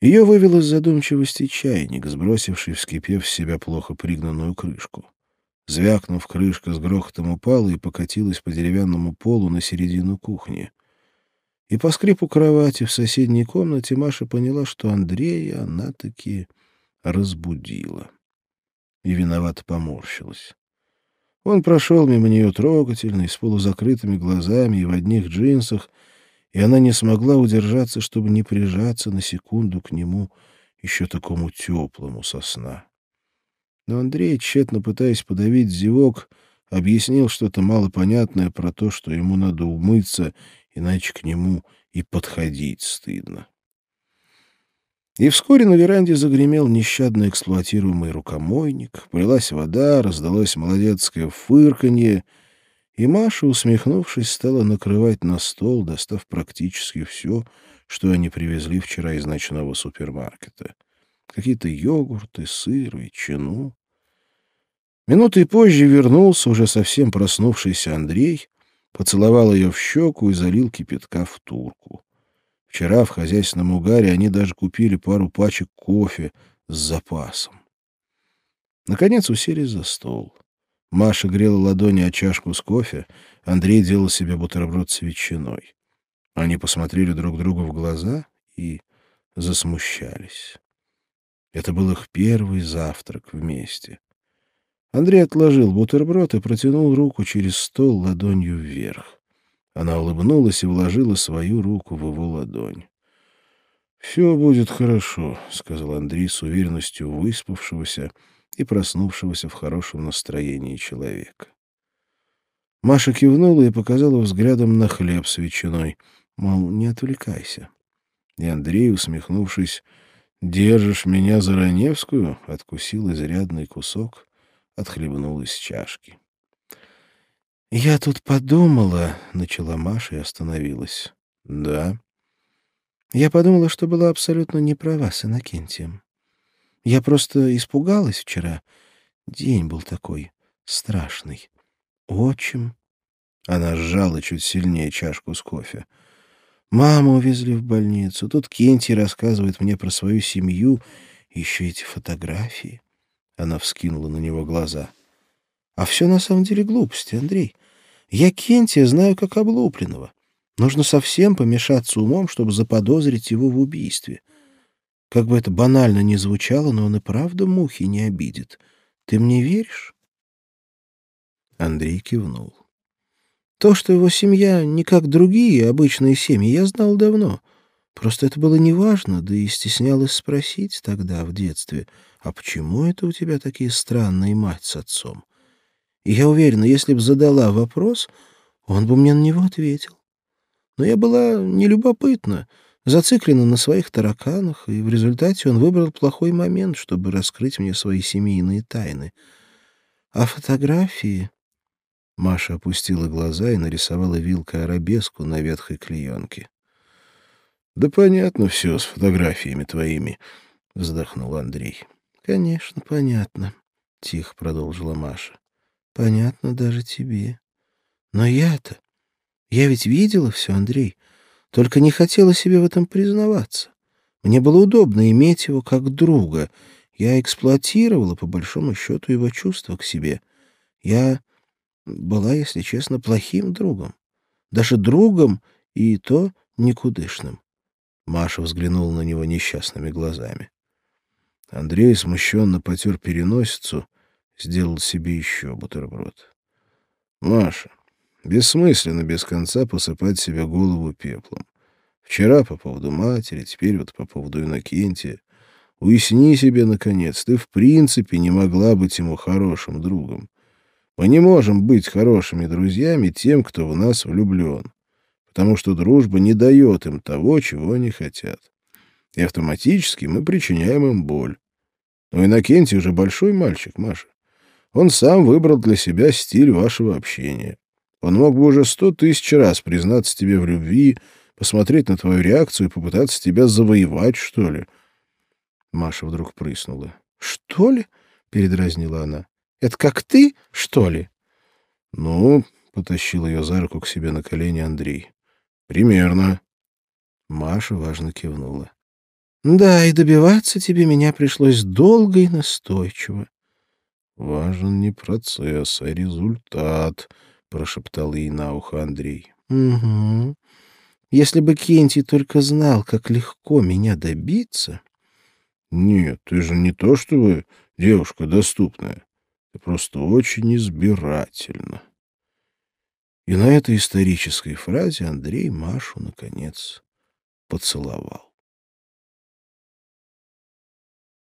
Ее вывел из задумчивости чайник, сбросивший, вскипев в себя плохо пригнанную крышку. Звякнув, крышка с грохотом упала и покатилась по деревянному полу на середину кухни. И по скрипу кровати в соседней комнате Маша поняла, что Андрея она таки разбудила. И виновато поморщилась. Он прошел мимо нее трогательно, с полузакрытыми глазами и в одних джинсах, и она не смогла удержаться, чтобы не прижаться на секунду к нему, еще такому теплому сосна. Но Андрей, тщетно пытаясь подавить зевок, объяснил что-то малопонятное про то, что ему надо умыться, иначе к нему и подходить стыдно. И вскоре на веранде загремел нещадно эксплуатируемый рукомойник, полилась вода, раздалось молодецкое фырканье — и Маша, усмехнувшись, стала накрывать на стол, достав практически все, что они привезли вчера из ночного супермаркета. Какие-то йогурты, сыр, ветчину. Минутой позже вернулся уже совсем проснувшийся Андрей, поцеловал ее в щеку и залил кипятка в турку. Вчера в хозяйственном угаре они даже купили пару пачек кофе с запасом. Наконец уселись за стол. Маша грела ладони о чашку с кофе, Андрей делал себе бутерброд с ветчиной. Они посмотрели друг другу в глаза и засмущались. Это был их первый завтрак вместе. Андрей отложил бутерброд и протянул руку через стол ладонью вверх. Она улыбнулась и вложила свою руку в его ладонь. «Все будет хорошо», — сказал Андрей с уверенностью выспавшегося, — и проснувшегося в хорошем настроении человека. Маша кивнула и показала взглядом на хлеб с ветчиной, мол, не отвлекайся. И Андрей, усмехнувшись, «Держишь меня за Раневскую?» откусил изрядный кусок, отхлебнул из чашки. «Я тут подумала», — начала Маша и остановилась. «Да». «Я подумала, что была абсолютно не права с Иннокентием. Я просто испугалась вчера. День был такой страшный. Отчим. Она сжала чуть сильнее чашку с кофе. Маму увезли в больницу. Тут Кенти рассказывает мне про свою семью. Еще эти фотографии. Она вскинула на него глаза. А все на самом деле глупости, Андрей. Я Кентия знаю как облупленного. Нужно совсем помешаться умом, чтобы заподозрить его в убийстве. Как бы это банально ни звучало, но он и правда мухи не обидит. Ты мне веришь?» Андрей кивнул. То, что его семья не как другие обычные семьи, я знал давно. Просто это было неважно, да и стеснялась спросить тогда, в детстве, а почему это у тебя такие странные мать с отцом? И я уверена, если бы задала вопрос, он бы мне на него ответил. Но я была нелюбопытна, зациклена на своих тараканах, и в результате он выбрал плохой момент, чтобы раскрыть мне свои семейные тайны. А фотографии... Маша опустила глаза и нарисовала вилкой арабеску на ветхой клеенке. — Да понятно все с фотографиями твоими, — вздохнул Андрей. — Конечно, понятно, — тихо продолжила Маша. — Понятно даже тебе. Но я-то... Я ведь видела все, Андрей. Только не хотела себе в этом признаваться. Мне было удобно иметь его как друга. Я эксплуатировала, по большому счету, его чувства к себе. Я была, если честно, плохим другом. Даже другом и то никудышным. Маша взглянула на него несчастными глазами. Андрей смущенно потер переносицу, сделал себе еще бутерброд. — Маша, Бессмысленно без конца посыпать себе голову пеплом. Вчера по поводу матери, теперь вот по поводу Иннокентия. Уясни себе, наконец, ты в принципе не могла быть ему хорошим другом. Мы не можем быть хорошими друзьями тем, кто в нас влюблен, потому что дружба не дает им того, чего они хотят. И автоматически мы причиняем им боль. Но Иннокентий уже большой мальчик, Маша. Он сам выбрал для себя стиль вашего общения. Он мог бы уже сто тысяч раз признаться тебе в любви, посмотреть на твою реакцию и попытаться тебя завоевать, что ли. Маша вдруг прыснула. — Что ли? — передразнила она. — Это как ты, что ли? — Ну, — потащил ее за руку к себе на колени Андрей. — Примерно. Маша важно кивнула. Да, и добиваться тебе меня пришлось долго и настойчиво. Важен не процесс, а результат, прошептал ей на ухо Андрей. Угу. Если бы Кенти только знал, как легко меня добиться... Нет, ты же не то чтобы девушка доступная. Ты просто очень избирательна. И на этой исторической фразе Андрей Машу, наконец, поцеловал.